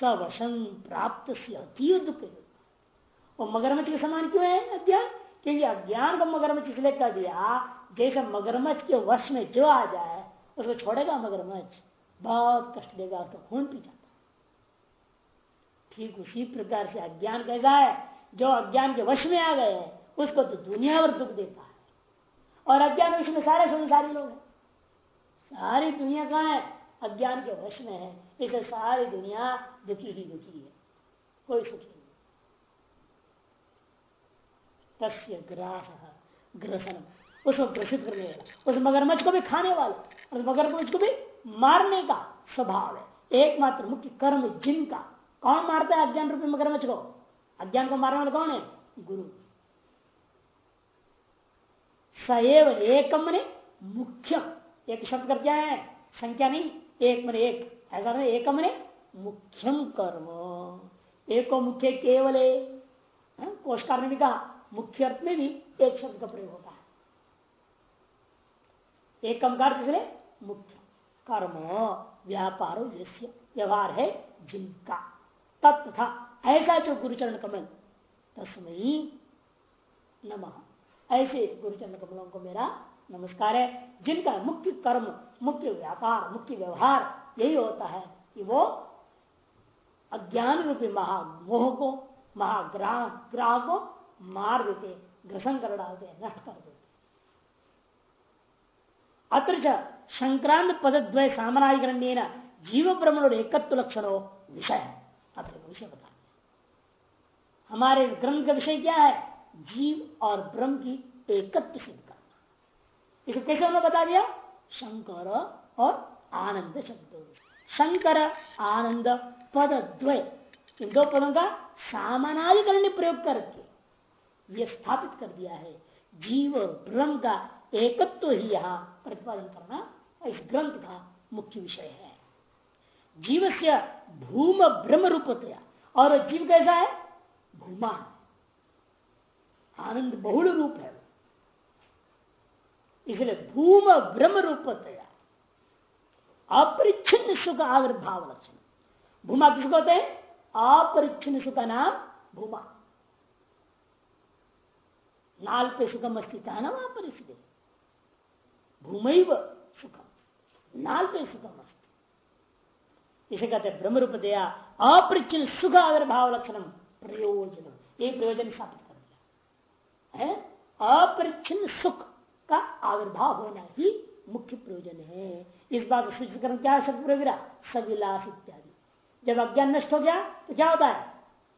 सवशन प्राप्त से अति दुख वो मगरमच्छ के समान क्यों है अज्ञान? क्योंकि अज्ञान को मगरमच्छ इसलिए कर दिया, जैसे मगरमच्छ के वश में जो आ जाए, उसको छोड़ेगा मगरमच्छ। बहुत कष्ट देगा, उसका खून पी जाता ठीक उसी प्रकार से अज्ञान कैसा है? जो अज्ञान के वश में आ गए उसको तो दुनिया भर दुख देता है। और अज्ञान विश्व में सारे संसारी लोग हैं। सारी दुनिया कहा है? अज्ञान के वश में है। इसे सारी दुनिया दुखी ही दुखी है। कोई सुखी नहीं। तस्य ग्रास ग्रसन उसको ग्रसित करने वाला उस मगरमच्छ को भी खाने वाला उस मगरमच्छ को भी मारने का स्वभाव है। एकमात्र मुख्य कर्म जिनका, कौन मारता है अज्ञान रूपी मगरमच्छ को? अज्ञान को मारने वाला कौन है? गुरु। सएव एकम ने मुख्यम। एक शब्द कर क्या है, संख्या नहीं, एक मन एक। ऐसा नहीं एकम ने मुख्यम कर्म। एको मुख्य केवल कोशकार ने भी कहा मुख्य अर्थ में भी एक शब्द का प्रयोग होता है। एकम का अर्थ मुख्य। कर्म, व्यापार व्यवहार है जिनका। तथा ऐसा जो गुरुचरण कमल तस्मयी नमः। ऐसे गुरुचरण कमलों को मेरा नमस्कार है, जिनका मुख्य कर्म, मुख्य व्यापार, मुख्य व्यवहार यही होता है कि वो अज्ञान रूपी महामोह को महाग्राह ग्राह को मार देते घसन कर डालते हैं, नष्ट कर देते अत्र संक्रांत पदद्वय सामनाधिकरण्य जीव ब्रह्मण और एकत्व लक्षण विषय। अत्र विषय बता हमारे इस ग्रंथ का विषय क्या है? जीव और ब्रह्म की एकत्व सिद्ध करना। इसे कैसे उन्होंने बता दिया? शंकर और आनंद शब्द शंकर, आनंद पद द्वय इन दो पदों का सामानाधिकरण प्रयोग करके ये स्थापित कर दिया है। जीव ब्रह्म का एकत्व ही यहाँ प्रतिपादन करना इस ग्रंथ का मुख्य विषय है। जीव से भूम ब्रह्म रूपतया। और जीव कैसा है? भूमा। आनंद बहुल रूप है। इसलिए भूम ब्रह्म रूपतया। अपरिच्छिन्न सुख आविर्भाव लक्षण। भूमा किसको होते हैं? अपरिच्छिन्न सुख का नाम भूमा। नाल पे सुखम अस्थित है ना वहाँ पर इसलिए भूमि सुखम नाल पे सुखम अस्थित इसे कहते हैं ब्रह्म रूप दया अपरिचिन सुख आविर्भाव लक्षण प्रयोजन ये प्रयोजन स्थापित कर दिया। है? अपरिचिन सुख का आविर्भाव होना ही मुख्य प्रयोजन है। इस बात सूचित कर क्या शब्द प्रयोग सविलास इत्यादि। जब अज्ञान नष्ट हो गया तो क्या होता है?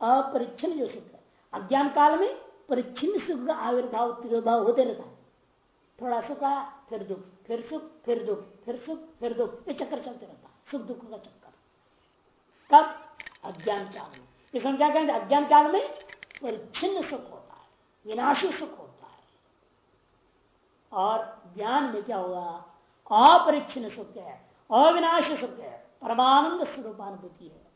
अपरिच्छिन्न जो सुख है। अज्ञान काल में परिच्छिन्न सुख का आविर्भाव तिरोभाव होते रहता है। थोड़ा सुख आया, फिर दुख, फिर सुख, फिर दुख, फिर सुख, फिर दुख, ये चक्कर चलते रहता है, सुख दुख का चक्कर। कब? अज्ञान काल में। इसमें क्या कहेंगे? अज्ञान काल में परिच्छिन्न सुख होता है, विनाशी सुख होता है। और ज्ञान में क्या होगा अपरिच्छिन्न सुख है, अविनाशी सुख है, परमानंद स्वरूपानुभूति है।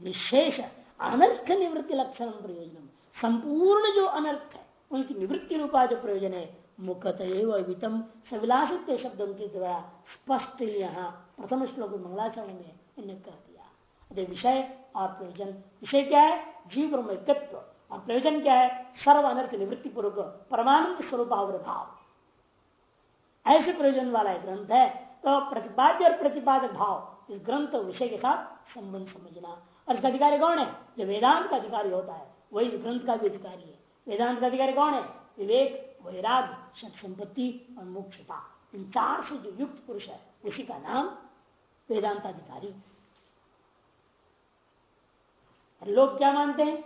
विशेष अनर्थ निवृत्ति लक्षण प्रयोजन संपूर्ण जो अनर्थ है, उनकी निवृत्ति रूपा जो प्रयोजन है मुखत एवं सविलास शब्द उनके द्वारा स्पष्ट यहाँ प्रथम श्लोक मंगलाचरण में इन्हें कह दिया। विषय और प्रयोजन। विषय क्या है? जीव ब्रह्म और प्रयोजन क्या है? सर्व अनर्थ निवृत्ति पूर्वक परमानंद स्वरूप भाव ऐसे प्रयोजन वाला ग्रंथ है तो प्रतिपाद्य और प्रतिपादक भाव इस ग्रंथ विषय के साथ संबंध समझना। और इसका अधिकारी कौन है? जो वेदांत का अधिकारी होता है। वही इस ग्रंथ का भी अधिकारी है। वेदांत का अधिकारी कौन है? विवेक, वैराग सत संपत्ति और मोक्षता। इन चार से जो युक्त पुरुष है, उसी का नाम वेदांत अधिकारी लोग क्या मानते हैं?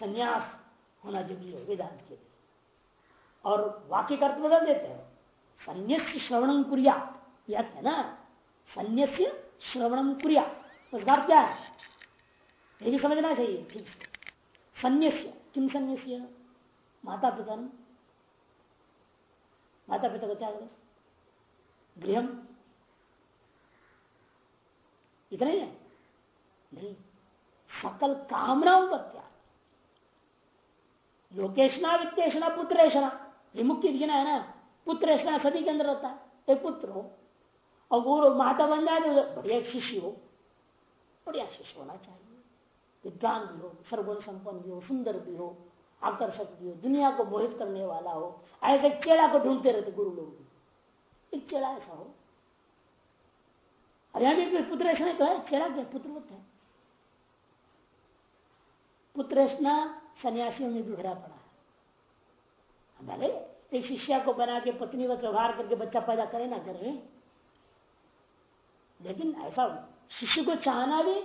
संन्यास होना ज़रूरी है वेदांत के लिए। और वाक्य अर्थ बदल देते हैं। संन्यास्य श्रवणम कुरिया है ना? संन्यास्य श्रवणम कुरिया उसका क्या है? ये भी समझना चाहिए। ठीक। संन्यास्य किम संन्यास्य माता पिता माता पिता को त्याग दो गृह इतना ही है? नहीं। सकल कामनाओं का त्याग। लोकेशना वित्तेषणा पुत्रेशना। मुख्य दिखना है ना? पुत्र सभी के अंदर होता है। एक पुत्र हो। और वो माता बन जाए तो बढ़िया शिष्य हो। बढ़िया शिष्य होना चाहिए। विद्वान भी हो सर्वगुण संपन्न भी हो, सुंदर भी हो, आकर्षक भी हो, दुनिया को मोहित करने वाला हो, ऐसे चेड़ा को ढूंढते रहते गुरु लोग एक चेड़ा ऐसा हो। अरे भी पुत्र ऐसा तो है, चेड़ा क्या पुत्रवत है? पुत्र सन्यासियों में भी भरा पड़ा है। भले एक शिष्या को बना के पत्नी वत व्यवहार करके बच्चा पैदा करे ना करे। लेकिन ऐसा शिष्य को चाहना भी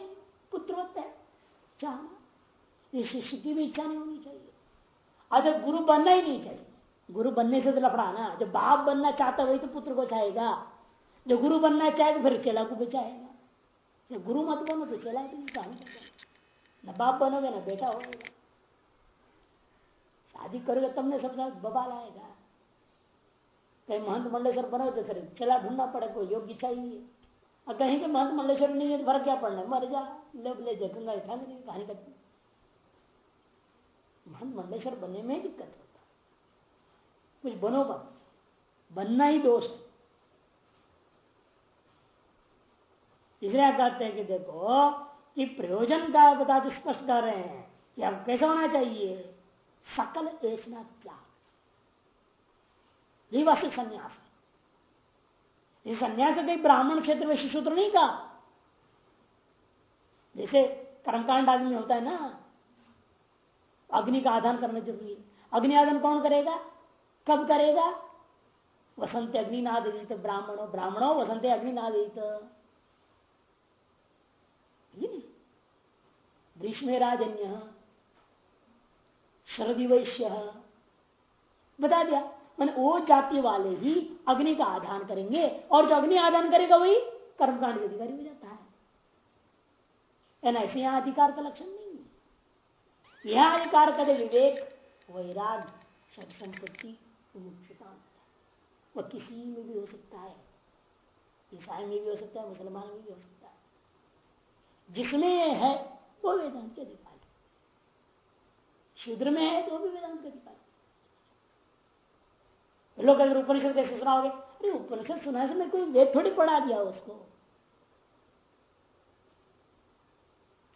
पुत्रवत है। चाहना। ये शिष्य की भी इच्छा नहीं होनी चाहिए। अच्छा गुरु बनना ही नहीं चाहिए। गुरु बनने से तो लफड़ा ना जब बाप बनना चाहता वही तो पुत्र को चाहेगा। जो गुरु बनना चाहेगा फिर चेला को भी चाहेगा। जब गुरु मत बनो तो चेला भी नहीं न बाप बनोगे, ना बेटा होगा। शादी करोगे, तब ने सब बबाल आएगा। कहीं महंत मंडलेश्वर बनोगे तो फिर चेला ढूंढना पड़ेगा योग्य चाहिए। और कहीं के महंत मंडलेश्वर नहीं है तो फ़र्क क्या पड़ना? मर जा। ले ले जा, गंगा उठा नहीं कहानी करती महंत मंडलेश्वर बनने में ही दिक्कत होता कुछ बनो बन बनना ही दोष है। इसलिए कहते हैं कि देखो, कि प्रयोजन का बता स्पष्ट कर रहे हैं कि अब कैसा होना चाहिए? सकल ऐसा त्याग संन्यास। है संन्यास कहीं ब्राह्मण क्षेत्र में शिशुत्र नहीं कहा जैसे कर्मकांड आदमी होता है ना, अग्नि का आधान करना ज़रूरी है। अग्नि आधान कौन करेगा? कब करेगा? वसंत अग्निनादित ब्राह्मणों ब्राह्मणों वसंत अग्निनादित ग्रीष्म राजन्य शरदि वैश्य बता दिया। मैंने वो जाति वाले ही अग्नि का आधान करेंगे। और जो अग्नि आधान करेगा वही कर्मकांड के अधिकारी हो जाता है। ऐसे यहाँ अधिकार का लक्षण नहीं है। यह अधिकार का विवेक, वैराग सत संपत्ति मुख्यता, वह किसी में भी हो सकता है। ईसाई में भी हो सकता है, मुसलमान में भी हो सकता है। जिसमें है, वो वेदांत के अधिकारी। शूद्र में है तो भी वेदांत के अधिकारी। लोग अगर उपनिषद कैसे सुनाओगे? अरे, उपनिषद सुना से मैं कोई वेद थोड़ी पढ़ा दिया उसको।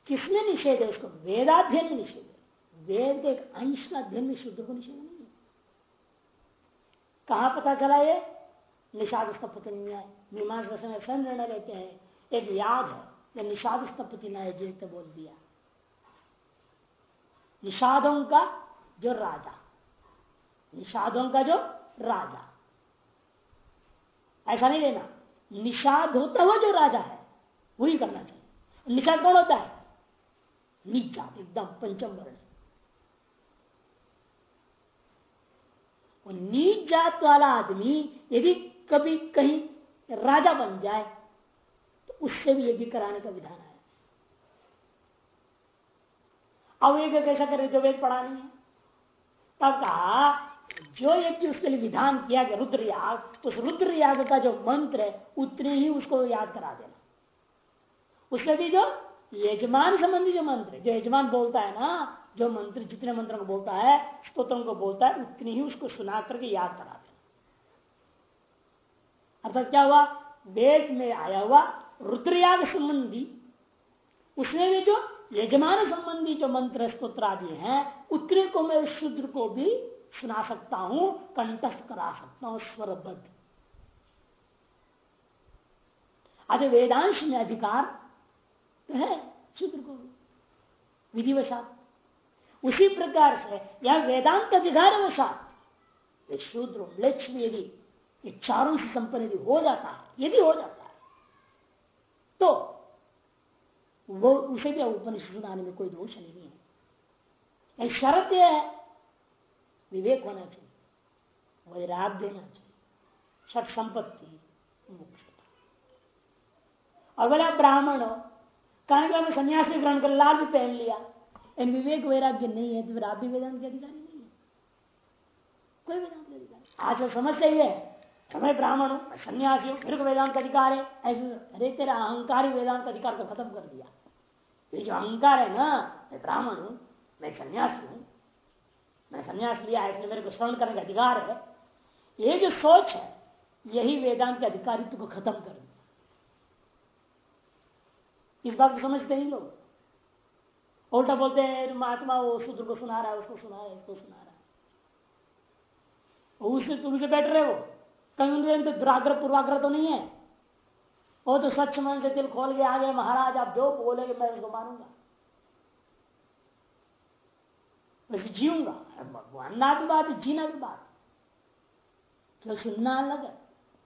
किसने निषेध है उसको? वेदाध्ययन निषेध है। वेद एक अंश का अध्ययन में शूद्र को निषेध नहीं है। कहा पता चला ये? निषाद स्तपति न्याय मीमांस में स्वयं निर्णय लेते हैं। एक याद है, ये निषाद स्तपति न्याय जी तो बोल दिया। निषादों का जो राजा। निषादों का जो राजा। ऐसा नहीं लेना। निषाद होता हुआ जो राजा है, वही करना चाहिए। निषाद कौन होता है? नीच एकदम पंचम वर्ण। नीच जात वाला आदमी यदि कभी कहीं राजा बन जाए तो उससे भी यज्ञ कराने का विधान है। अब एक कैसा करे जो वेद पढ़ा नहीं है। तब कहा जो यज्ञ उसके लिए विधान किया गया रुद्र याग उस रुद्र याग का जो मंत्र है, उतने ही उसको याद करा देना। उसमें भी जो यजमान संबंधी जो मंत्र जो यजमान बोलता है ना, जो मंत्र, जितने मंत्रों को बोलता है स्त्रोत्रों को बोलता है, उतनी ही उसको सुना करके याद करा देना। अर्थात क्या हुआ? वेद में आया हुआ रुद्रयाग संबंधी, उसमें भी जो यजमान संबंधी जो मंत्र स्त्रोत्र आदि हैं, उतने को मैं शुद्र को भी सुना सकता हूँ कंटस्थ करा सकता हूँ, स्वरबद्ध। आज वेदांश में अधिकार तो है शुद्र को। विधिवशात। उसी प्रकार से यह वेदांत अधिकार वशात शूद्र लक्ष्मी यदि ये चारों से संपन्न यदि हो जाता है, यदि हो जाता है तो वो उसे भी उपनिषद सुनाने में कोई दोष नहीं है। शरत यह है विवेक होना चाहिए वैराग्य होना चाहिए सठ संपत्ति मुख्यता और बोला, ब्राह्मण हो कहने में संन्यास भी ग्रहण कर लाल भी पहन लिया, इन विवेक वैराग्य नहीं है तो फिर आप भी वेदांत के अधिकारी नहीं है। कोई वेदांत के अधिकारी आज समस्या ही है मैं ब्राह्मण हूँ सन्यासी हूँ, फिर वेदांत का अधिकार है। ऐसे अरे तेरा अहंकार ही वेदांत अधिकार को खत्म कर दिया। ये जो अहंकार है ना, मैं ब्राह्मण हूँ, मैं सन्यासी हूँ मैं संन्यास लिया है, इसलिए मेरे को श्रवण करने का अधिकार है। ये जो सोच है, यही वेदांत के अधिकारित्व को खत्म कर दिया। इस बात को समझते नहीं लोग। उल्टा बोलते हैं महात्मा वो शूद्र को सुना रहा है, उसको सुना रहा है, उसको सुना रहा है। उससे तुमसे बैठ रहे हो? कहीं तो दुराग्रह, पूर्वाग्रह तो नहीं है। वो तो स्वच्छ मन से दिल खोल के आ गए, महाराज, आप जो बोलेगे, मैं उसको मानूँगा। वैसे जीऊँगा। मानना भी बात है जीना भी बात। तो सुनना अलग है,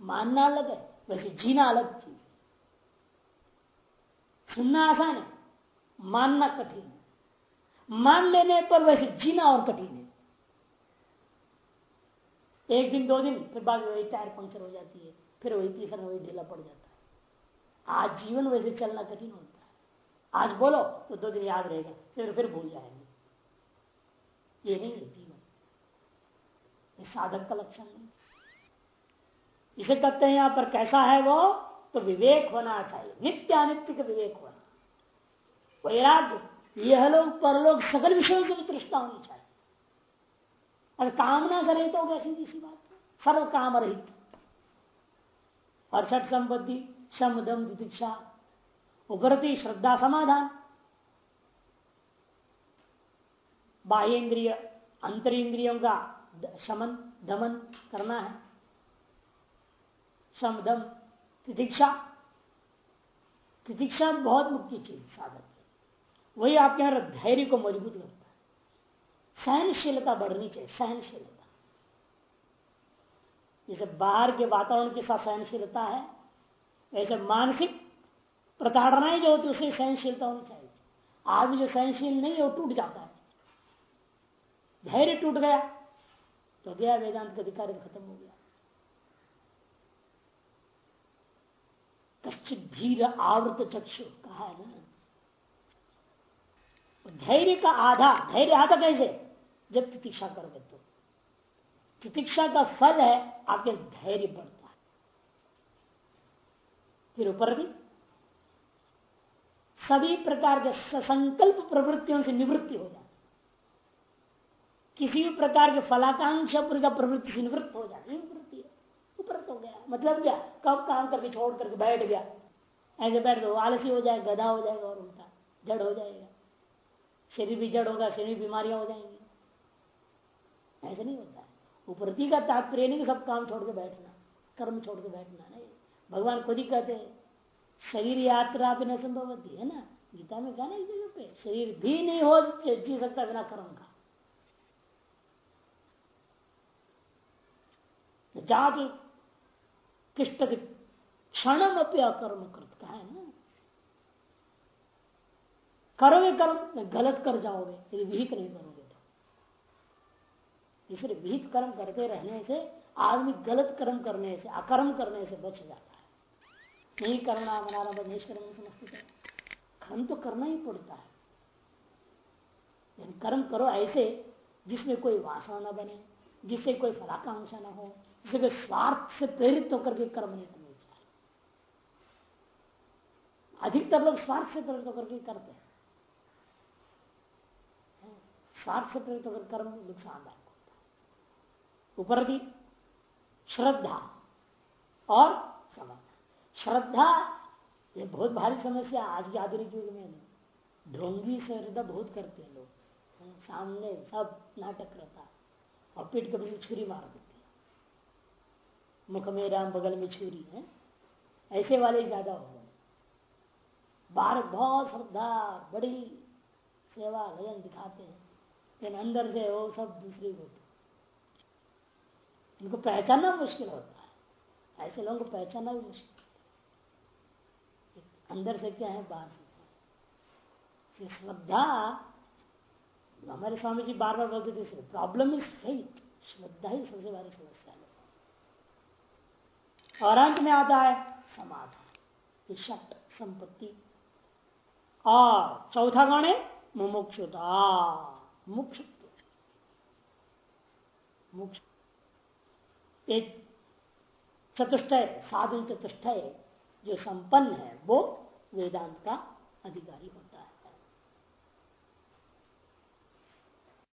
मानना अलग है, वैसे जीना अलग चीज़ है। सुनना आसान है, मानना कठिन है। मान लेने पर वैसे जीना और कठिन है। एक दिन, दो दिन, फिर बाद वही टायर पंक्चर हो जाती है, फिर वही तीसरा, वही ढीला पड़ जाता है। आज जीवन वैसे चलना कठिन होता है। आज बोलो तो दो दिन याद रहेगा, फिर फिर भूल जाएँगे। ये नहीं है जीवन। ये साधक का लक्षण नहीं। इसे कहते हैं यहाँ पर कैसा है वो? तो विवेक होना चाहिए। नित्य अनित्य का विवेक होना। वैराग्य, यह लोग, परलोक सकल विषयों से तृष्णा होनी चाहिए। अगर कामना करे तो कैसी किसी बात। सर्व काम रहित और छठ संपत्ति समदम दीक्षा उपरती, श्रद्धा, समाधान। बाह्य इंद्रिय अंतर इंद्रियों का शमन, दमन करना है। समदम तिदीक्षा तिदीक्षा बहुत मुख्य चीज़ साधक वही आपके यहाँ धैर्य को मज़बूत करता है। सहनशीलता बढ़नी चाहिए, सहनशीलता। जैसे बाहर के वातावरण के साथ सहनशीलता है वैसे मानसिक प्रताड़नाएँ जो होती है उसमें सहनशीलता होनी चाहिए। आदमी जो सहनशील नहीं है, वो टूट जाता है। धैर्य टूट गया तो गया वेदांत का अधिकार खत्म हो गया। कश्चित धीर आवृत चक्षु, कहा है ना? धैर्य का आधा, धैर्य आधा कैसे? जब प्रतीक्षा करोगे तो। प्रतीक्षा का फल है आपके धैर्य बढ़ता है। फिर ऊपर भी। सभी प्रकार के संकल्प प्रवृत्तियों से निवृत्ति हो जाती किसी भी प्रकार के फलाकांक्षा का प्रवृत्ति से निवृत्त हो जाती है। उपरत हो। गया। मतलब क्या? कब काम करके छोड़ करके बैठ गया। ऐसे बैठ दो आलसी हो जाए गधा हो जाएगा और उल्टा जड़ हो जाएगा। शरीर भी जड़ होगा, शरीर बीमारियाँ हो जाएँगी। ऐसे नहीं होता उपरती का तात्पर्य नहीं सब काम छोड़ के बैठना, कर्म छोड़ के बैठना नहीं। भगवान खुद ही कहते हैं, शरीर यात्रा भी न संभव होती है ना? गीता में कहा ना जगह पे, शरीर भी नहीं हो, जी सकता बिना कर्म का। जाति तिष्ट क्षण अपनी अकर्म कहा है ना। करोगे कर्म गलत कर जाओगे, यदि विहित नहीं करोगे तो। इसलिए विहित कर्म करते रहने से, आदमी गलत कर्म करने से, अकर्म करने से बच जाता है। नहीं करना मनाना बस नहीं करना कर्म तो करना ही पड़ता है। कर्म करो ऐसे जिसमें कोई वासना न बने। जिससे कोई फलाकांक्षा न हो जिससे कोई स्वार्थ से प्रेरित होकर के कर्म नहीं करने चाहिए अधिकतर लोग स्वार्थ से प्रेरित होकर के करते हैं। स्वार्थ से प्रेरित होकर कर्म नुकसानदायक होता है। ऊपर श्रद्धा और समझ श्रद्धा, ये बहुत भारी समस्या आज के आधुनिक युग में ढोंगी से श्रद्धा बहुत करते हैं लोग। सामने सब नाटक रहता है। और पीठ कभी छुरी मार देते हैं। मुख में राम बगल में छुरी है। ऐसे वाले ज़्यादा हो बाहर बहुत श्रद्धा बड़ी सेवा भजन दिखाते हैं। लेकिन अंदर से वो सब दूसरी होती उनको पहचानना मुश्किल होता है। ऐसे लोगों को पहचानना भी मुश्किल अंदर से क्या है, बाहर से श्रद्धा हमारे स्वामी जी बार बार बोलते थे प्रॉब्लम इज़ फेथ श्रद्धा ही सबसे बड़ी समस्या है। और अंत में आता है समाधान शट संपत्ति। और चौथा गण है? मुमुक्षुता। मुक्ष मुक्ष एक चतुष्टय साधन चतुष्टय जो संपन्न है, वो वेदांत का अधिकारी होता है।